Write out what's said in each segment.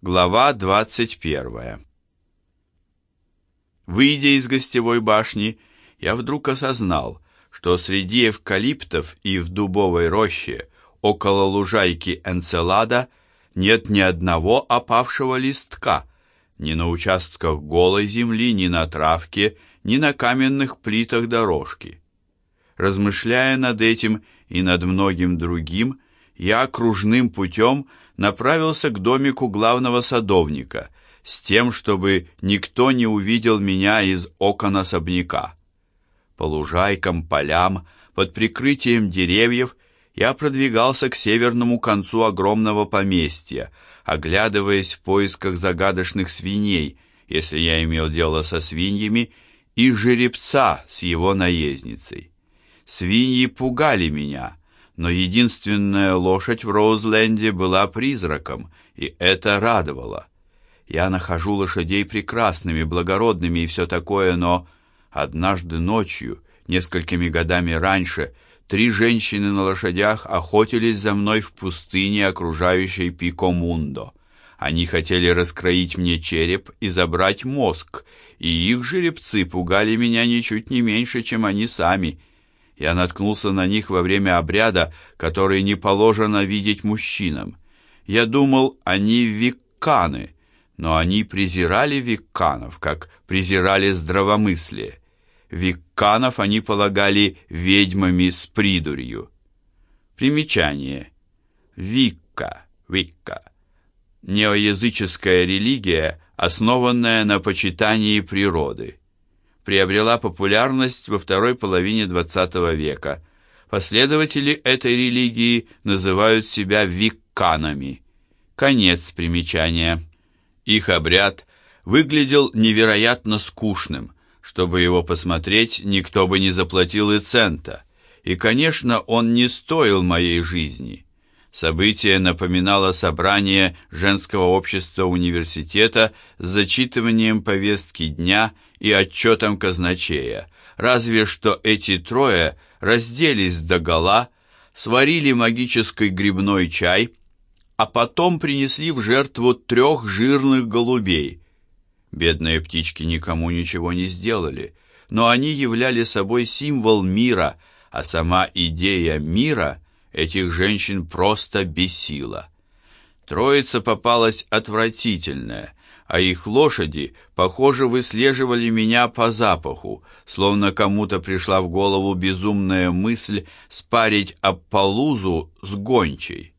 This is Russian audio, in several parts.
Глава 21 Выйдя из гостевой башни, я вдруг осознал, что среди эвкалиптов и в дубовой роще около лужайки Энцелада нет ни одного опавшего листка, ни на участках голой земли, ни на травке, ни на каменных плитах дорожки. Размышляя над этим и над многим другим, я кружным путем направился к домику главного садовника с тем, чтобы никто не увидел меня из окон особняка. По лужайкам, полям, под прикрытием деревьев я продвигался к северному концу огромного поместья, оглядываясь в поисках загадочных свиней, если я имел дело со свиньями, и жеребца с его наездницей. Свиньи пугали меня, но единственная лошадь в Роузленде была призраком, и это радовало. Я нахожу лошадей прекрасными, благородными и все такое, но однажды ночью, несколькими годами раньше, три женщины на лошадях охотились за мной в пустыне, окружающей Пикомундо. Они хотели раскроить мне череп и забрать мозг, и их жеребцы пугали меня ничуть не меньше, чем они сами. Я наткнулся на них во время обряда, который не положено видеть мужчинам. Я думал, они викканы, но они презирали викканов, как презирали здравомыслие. Викканов они полагали ведьмами с придурью. Примечание. Викка, Викка. Неоязыческая религия, основанная на почитании природы приобрела популярность во второй половине XX века. Последователи этой религии называют себя викканами. Конец примечания. Их обряд выглядел невероятно скучным. Чтобы его посмотреть, никто бы не заплатил и цента. И, конечно, он не стоил моей жизни. Событие напоминало собрание женского общества университета с зачитыванием повестки дня и отчетом казначея, разве что эти трое разделись догола, сварили магический грибной чай, а потом принесли в жертву трех жирных голубей. Бедные птички никому ничего не сделали, но они являли собой символ мира, а сама идея мира – этих женщин просто бесила. Троица попалась отвратительная, а их лошади, похоже, выслеживали меня по запаху, словно кому-то пришла в голову безумная мысль спарить Аппалузу с гончей.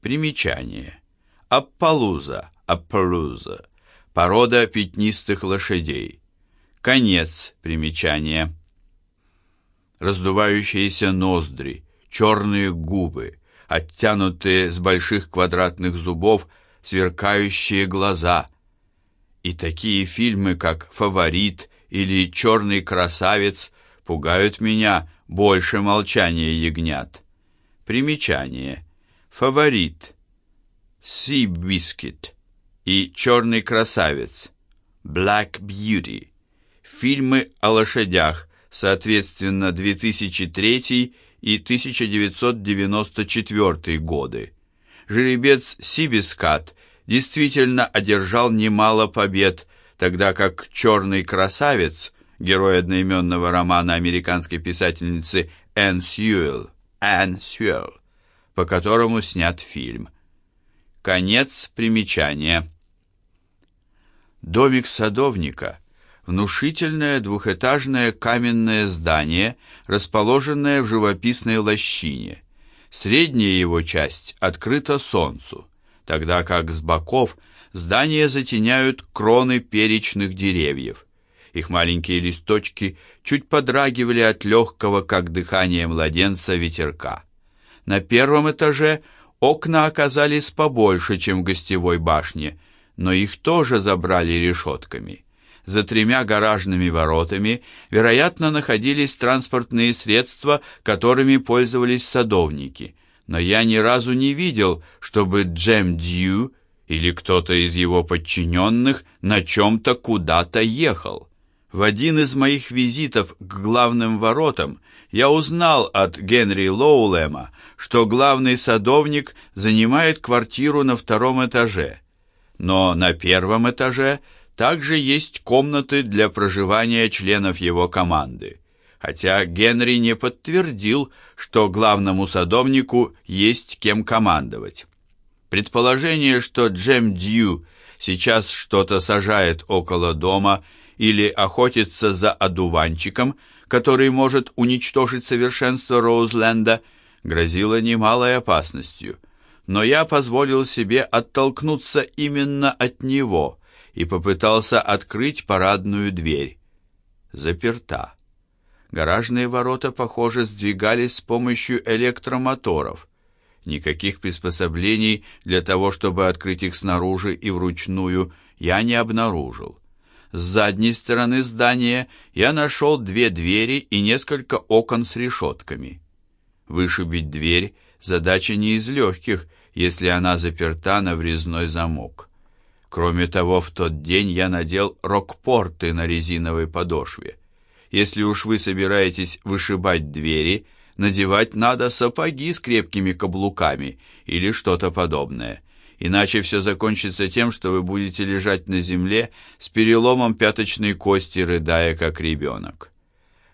Примечание. Аппалуза, Аппалуза, порода пятнистых лошадей. Конец примечания. Раздувающиеся ноздри, черные губы, оттянутые с больших квадратных зубов, сверкающие глаза. И такие фильмы, как «Фаворит» или «Черный красавец» пугают меня больше молчания ягнят. Примечание. «Фаворит» «Sea Biscuit» и «Черный красавец» «Black Beauty» фильмы о лошадях, соответственно, 2003 и 1994 годы. Жеребец Сибискат действительно одержал немало побед, тогда как «Черный красавец», герой одноименного романа американской писательницы Энн Сьюэлл, Энн Сьюэлл, по которому снят фильм. Конец примечания. Домик садовника – внушительное двухэтажное каменное здание, расположенное в живописной лощине. Средняя его часть открыта солнцу, тогда как с боков здание затеняют кроны перечных деревьев. Их маленькие листочки чуть подрагивали от легкого, как дыхание младенца, ветерка. На первом этаже окна оказались побольше, чем в гостевой башне, но их тоже забрали решетками за тремя гаражными воротами, вероятно, находились транспортные средства, которыми пользовались садовники. Но я ни разу не видел, чтобы Джем Дью или кто-то из его подчиненных на чем-то куда-то ехал. В один из моих визитов к главным воротам я узнал от Генри Лоулема, что главный садовник занимает квартиру на втором этаже – но на первом этаже также есть комнаты для проживания членов его команды, хотя Генри не подтвердил, что главному садовнику есть кем командовать. Предположение, что Джем Дью сейчас что-то сажает около дома или охотится за одуванчиком, который может уничтожить совершенство Роузленда, грозило немалой опасностью. Но я позволил себе оттолкнуться именно от него и попытался открыть парадную дверь. Заперта. Гаражные ворота, похоже, сдвигались с помощью электромоторов. Никаких приспособлений для того, чтобы открыть их снаружи и вручную, я не обнаружил. С задней стороны здания я нашел две двери и несколько окон с решетками. Вышибить дверь – задача не из легких, если она заперта на врезной замок. Кроме того, в тот день я надел рокпорты на резиновой подошве. Если уж вы собираетесь вышибать двери, надевать надо сапоги с крепкими каблуками или что-то подобное. Иначе все закончится тем, что вы будете лежать на земле с переломом пяточной кости, рыдая как ребенок.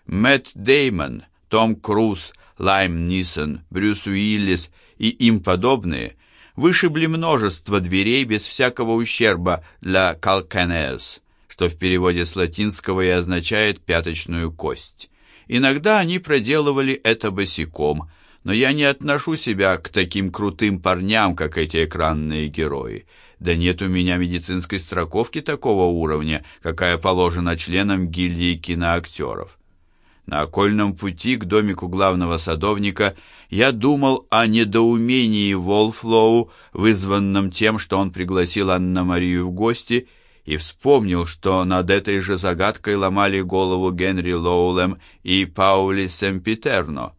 Мэтт Деймон, Том Круз, Лайм Нисон, Брюс Уиллис и им подобные вышибли множество дверей без всякого ущерба для «calcaneus», что в переводе с латинского и означает «пяточную кость». Иногда они проделывали это босиком, но я не отношу себя к таким крутым парням, как эти экранные герои. Да нет у меня медицинской страховки такого уровня, какая положена членам гильдии киноактеров. На окольном пути к домику главного садовника я думал о недоумении Волфлоу, вызванном тем, что он пригласил Анна-Марию в гости, и вспомнил, что над этой же загадкой ломали голову Генри Лоулем и Паули Семпитерно.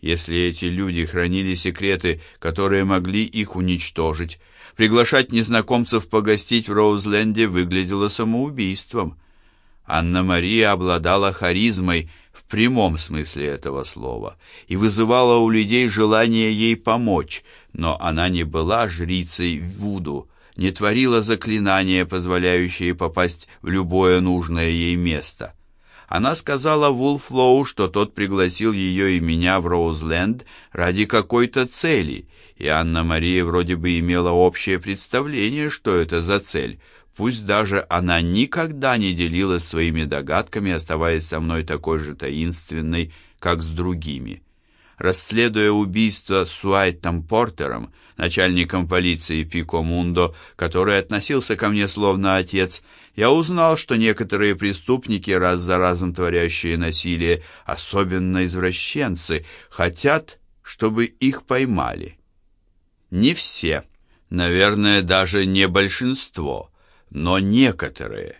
Если эти люди хранили секреты, которые могли их уничтожить, приглашать незнакомцев погостить в Роузленде выглядело самоубийством. Анна-Мария обладала харизмой, в прямом смысле этого слова и вызывала у людей желание ей помочь, но она не была жрицей Вуду, не творила заклинания, позволяющие попасть в любое нужное ей место. Она сказала Вулфлоу, что тот пригласил ее и меня в Роузленд ради какой-то цели, и Анна-Мария вроде бы имела общее представление, что это за цель, Пусть даже она никогда не делилась своими догадками, оставаясь со мной такой же таинственной, как с другими. Расследуя убийство с Портером, начальником полиции Пико Мундо, который относился ко мне словно отец, я узнал, что некоторые преступники, раз за разом творящие насилие, особенно извращенцы, хотят, чтобы их поймали. Не все, наверное, даже не большинство – но некоторые.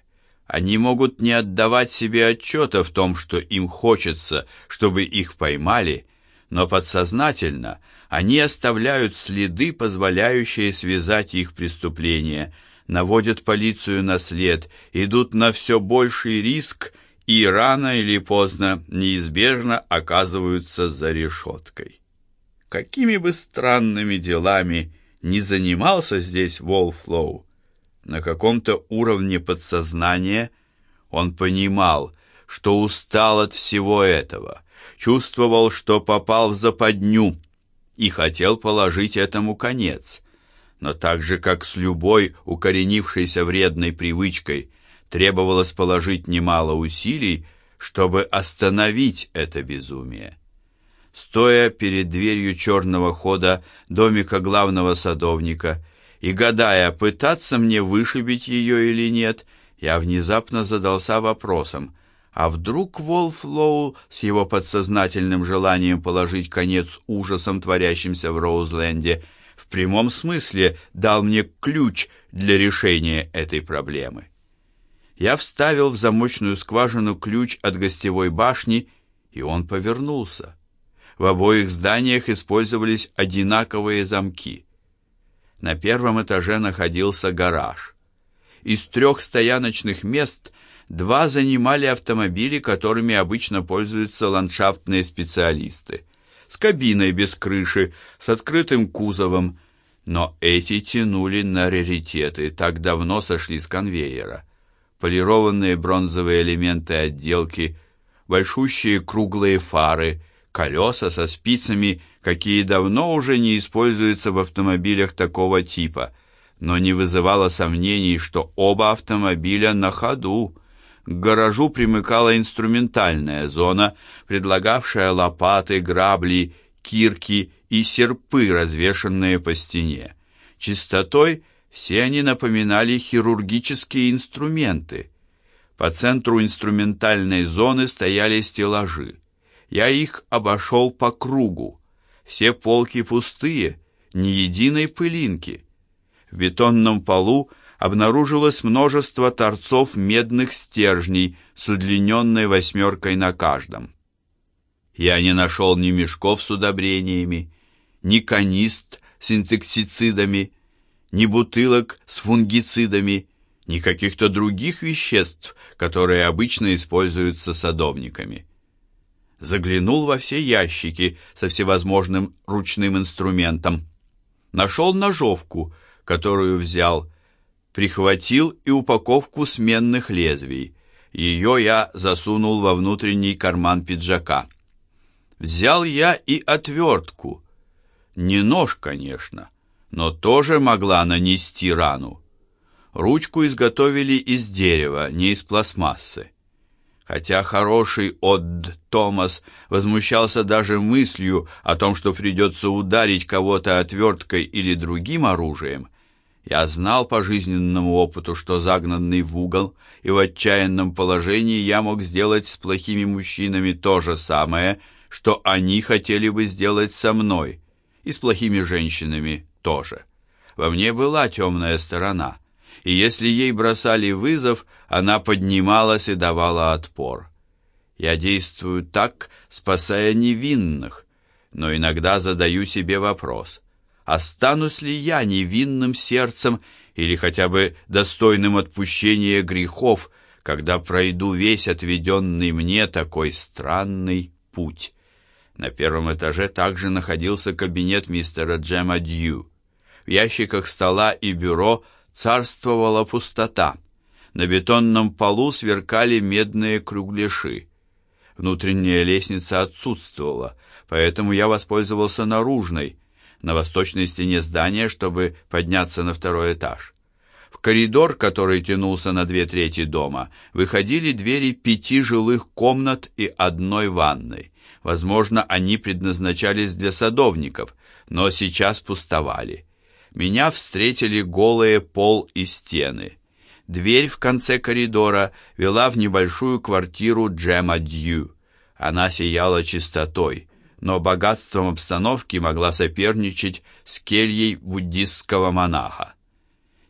Они могут не отдавать себе отчета в том, что им хочется, чтобы их поймали, но подсознательно они оставляют следы, позволяющие связать их преступления, наводят полицию на след, идут на все больший риск и рано или поздно неизбежно оказываются за решеткой. Какими бы странными делами не занимался здесь Волфлоу, на каком-то уровне подсознания он понимал, что устал от всего этого, чувствовал, что попал в западню и хотел положить этому конец. Но так же, как с любой укоренившейся вредной привычкой, требовалось положить немало усилий, чтобы остановить это безумие. Стоя перед дверью черного хода домика главного садовника, и, гадая, пытаться мне вышибить ее или нет, я внезапно задался вопросом, а вдруг Волфлоу с его подсознательным желанием положить конец ужасам, творящимся в Роузленде, в прямом смысле дал мне ключ для решения этой проблемы. Я вставил в замочную скважину ключ от гостевой башни, и он повернулся. В обоих зданиях использовались одинаковые замки. На первом этаже находился гараж. Из трех стояночных мест два занимали автомобили, которыми обычно пользуются ландшафтные специалисты. С кабиной без крыши, с открытым кузовом. Но эти тянули на раритеты, так давно сошли с конвейера. Полированные бронзовые элементы отделки, большущие круглые фары, колеса со спицами, какие давно уже не используются в автомобилях такого типа, но не вызывало сомнений, что оба автомобиля на ходу. К гаражу примыкала инструментальная зона, предлагавшая лопаты, грабли, кирки и серпы, развешанные по стене. Чистотой все они напоминали хирургические инструменты. По центру инструментальной зоны стояли стеллажи. Я их обошел по кругу. Все полки пустые, ни единой пылинки. В бетонном полу обнаружилось множество торцов медных стержней с удлиненной восьмеркой на каждом. Я не нашел ни мешков с удобрениями, ни канист с инсектицидами, ни бутылок с фунгицидами, ни каких-то других веществ, которые обычно используются садовниками. Заглянул во все ящики со всевозможным ручным инструментом. Нашел ножовку, которую взял, прихватил и упаковку сменных лезвий. Ее я засунул во внутренний карман пиджака. Взял я и отвертку. Не нож, конечно, но тоже могла нанести рану. Ручку изготовили из дерева, не из пластмассы. Хотя хороший Отд Томас возмущался даже мыслью о том, что придется ударить кого-то отверткой или другим оружием, я знал по жизненному опыту, что загнанный в угол и в отчаянном положении я мог сделать с плохими мужчинами то же самое, что они хотели бы сделать со мной, и с плохими женщинами тоже. Во мне была темная сторона — и если ей бросали вызов, она поднималась и давала отпор. Я действую так, спасая невинных, но иногда задаю себе вопрос, останусь ли я невинным сердцем или хотя бы достойным отпущения грехов, когда пройду весь отведенный мне такой странный путь. На первом этаже также находился кабинет мистера Джема Дью. В ящиках стола и бюро – царствовала пустота. На бетонном полу сверкали медные кругляши. Внутренняя лестница отсутствовала, поэтому я воспользовался наружной, на восточной стене здания, чтобы подняться на второй этаж. В коридор, который тянулся на две трети дома, выходили двери пяти жилых комнат и одной ванной. Возможно, они предназначались для садовников, но сейчас пустовали. Меня встретили голые пол и стены. Дверь в конце коридора вела в небольшую квартиру Джема Дью. Она сияла чистотой, но богатством обстановки могла соперничать с кельей буддистского монаха.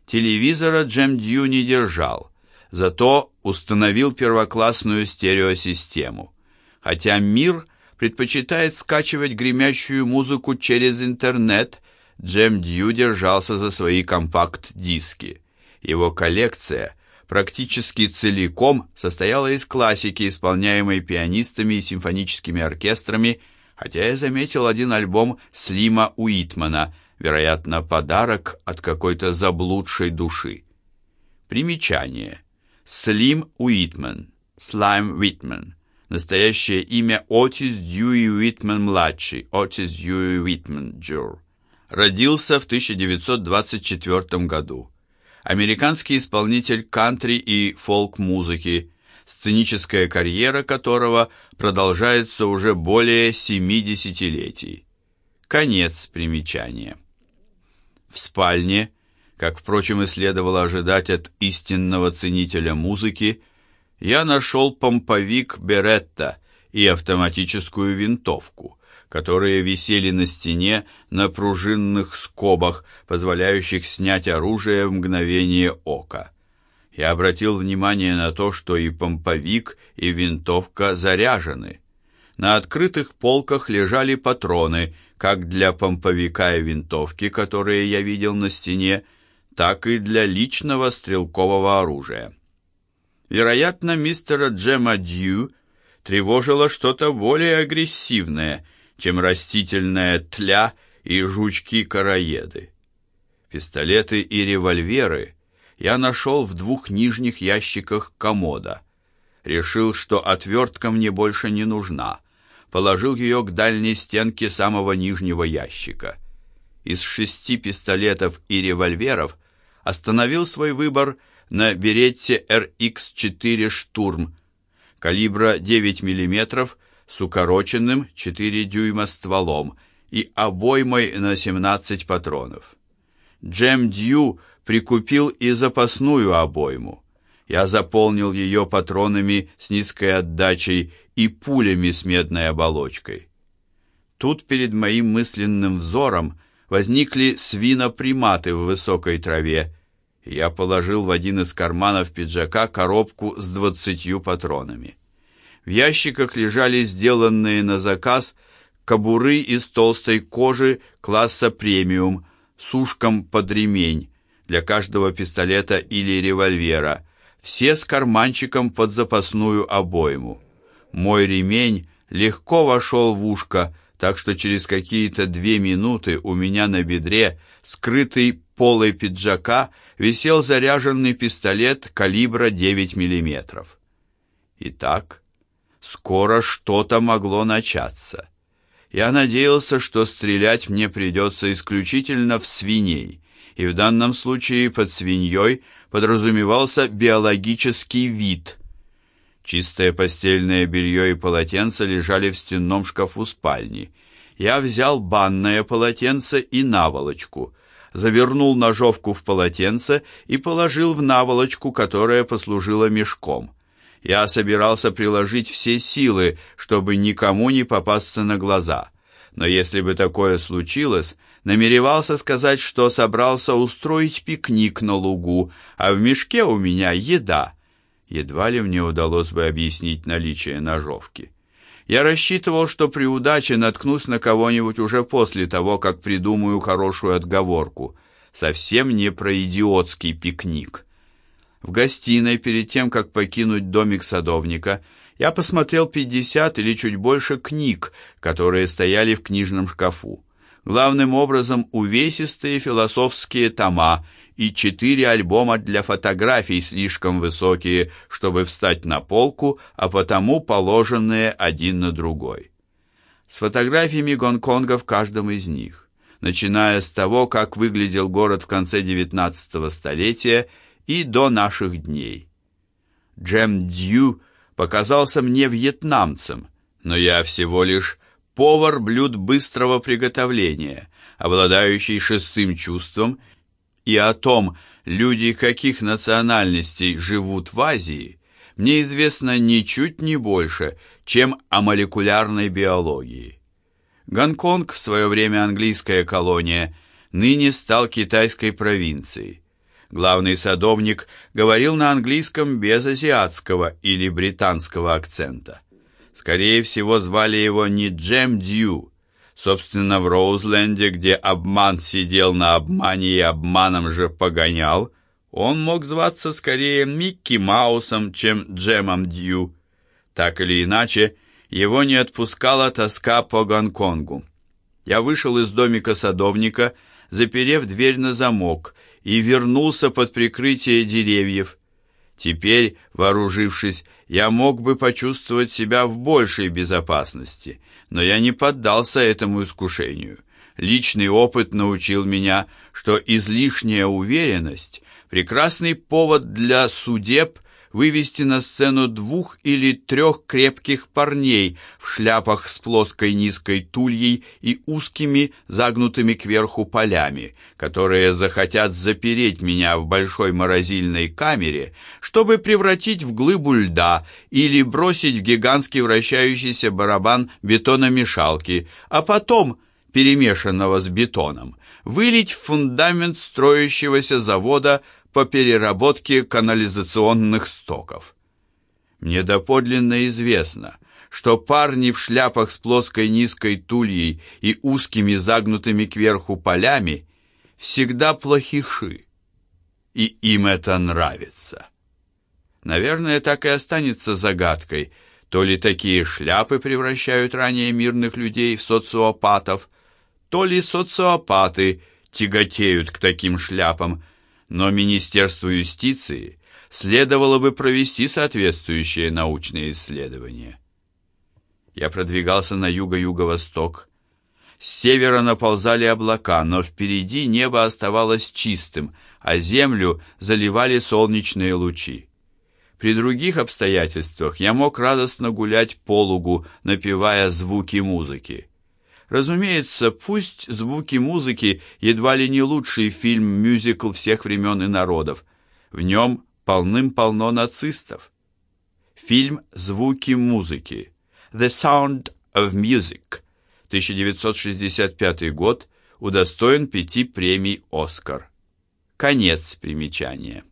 Телевизора Джем Дью не держал, зато установил первоклассную стереосистему. Хотя мир предпочитает скачивать гремящую музыку через интернет – Джем Дью держался за свои компакт-диски. Его коллекция практически целиком состояла из классики, исполняемой пианистами и симфоническими оркестрами, хотя я заметил один альбом Слима Уитмана, вероятно, подарок от какой-то заблудшей души. Примечание. Слим Уитман, Slim Whitman. Настоящее имя Отис Дьюи Уитман-младший, Otis Dewey Whitman, Jr родился в 1924 году. Американский исполнитель кантри и фолк-музыки, сценическая карьера которого продолжается уже более семи десятилетий. Конец примечания. В спальне, как, впрочем, и следовало ожидать от истинного ценителя музыки, я нашел помповик Беретта и автоматическую винтовку – которые висели на стене на пружинных скобах, позволяющих снять оружие в мгновение ока. Я обратил внимание на то, что и помповик, и винтовка заряжены. На открытых полках лежали патроны, как для помповика и винтовки, которые я видел на стене, так и для личного стрелкового оружия. Вероятно, мистера Джема Дью тревожило что-то более агрессивное – чем растительная тля и жучки-короеды. Пистолеты и револьверы я нашел в двух нижних ящиках комода. Решил, что отвертка мне больше не нужна. Положил ее к дальней стенке самого нижнего ящика. Из шести пистолетов и револьверов остановил свой выбор на Беретте RX-4 «Штурм» калибра 9 мм с укороченным 4 дюйма стволом и обоймой на 17 патронов. Джем Дью прикупил и запасную обойму. Я заполнил ее патронами с низкой отдачей и пулями с медной оболочкой. Тут перед моим мысленным взором возникли свиноприматы в высокой траве. Я положил в один из карманов пиджака коробку с двадцатью патронами. В ящиках лежали сделанные на заказ кобуры из толстой кожи класса премиум с ушком под ремень для каждого пистолета или револьвера, все с карманчиком под запасную обойму. Мой ремень легко вошел в ушко, так что через какие-то две минуты у меня на бедре, скрытый полой пиджака, висел заряженный пистолет калибра 9 миллиметров. Итак, скоро что-то могло начаться. Я надеялся, что стрелять мне придется исключительно в свиней, и в данном случае под свиньей подразумевался биологический вид – Чистое постельное белье и полотенце лежали в стенном шкафу спальни. Я взял банное полотенце и наволочку, завернул ножовку в полотенце и положил в наволочку, которая послужила мешком. Я собирался приложить все силы, чтобы никому не попасться на глаза. Но если бы такое случилось, намеревался сказать, что собрался устроить пикник на лугу, а в мешке у меня еда — Едва ли мне удалось бы объяснить наличие ножовки. Я рассчитывал, что при удаче наткнусь на кого-нибудь уже после того, как придумаю хорошую отговорку. Совсем не про идиотский пикник. В гостиной, перед тем, как покинуть домик садовника, я посмотрел 50 или чуть больше книг, которые стояли в книжном шкафу. Главным образом увесистые философские тома и четыре альбома для фотографий слишком высокие, чтобы встать на полку, а потому положенные один на другой. С фотографиями Гонконга в каждом из них, начиная с того, как выглядел город в конце XIX столетия и до наших дней. Джем Дью показался мне вьетнамцем, но я всего лишь повар блюд быстрого приготовления, обладающий шестым чувством и о том, люди каких национальностей живут в Азии, мне известно ничуть не больше, чем о молекулярной биологии. Гонконг, в свое время английская колония, ныне стал китайской провинцией. Главный садовник говорил на английском без азиатского или британского акцента. Скорее всего, звали его не Джем Дью, Собственно, в Роузленде, где обман сидел на обмане и обманом же погонял, он мог зваться скорее Микки Маусом, чем Джемом Дью. Так или иначе, его не отпускала тоска по Гонконгу. Я вышел из домика садовника, заперев дверь на замок, и вернулся под прикрытие деревьев. Теперь, вооружившись, я мог бы почувствовать себя в большей безопасности — но я не поддался этому искушению. Личный опыт научил меня, что излишняя уверенность – прекрасный повод для судеб вывести на сцену двух или трех крепких парней в шляпах с плоской низкой тульей и узкими загнутыми кверху полями, которые захотят запереть меня в большой морозильной камере, чтобы превратить в глыбу льда или бросить в гигантский вращающийся барабан бетономешалки, а потом, перемешанного с бетоном, вылить в фундамент строящегося завода по переработке канализационных стоков. Мне доподлинно известно, что парни в шляпах с плоской низкой тульей и узкими загнутыми кверху полями всегда плохиши, и им это нравится. Наверное, так и останется загадкой, то ли такие шляпы превращают ранее мирных людей в социопатов, то ли социопаты тяготеют к таким шляпам, но Министерству юстиции следовало бы провести соответствующие научные исследования. Я продвигался на юго-юго-восток. С севера наползали облака, но впереди небо оставалось чистым, а землю заливали солнечные лучи. При других обстоятельствах я мог радостно гулять по лугу, напевая звуки музыки. Разумеется, пусть звуки музыки едва ли не лучший фильм-мюзикл всех времен и народов. В нем полным-полно нацистов. Фильм «Звуки музыки» The Sound of Music 1965 год удостоен пяти премий «Оскар». Конец примечания.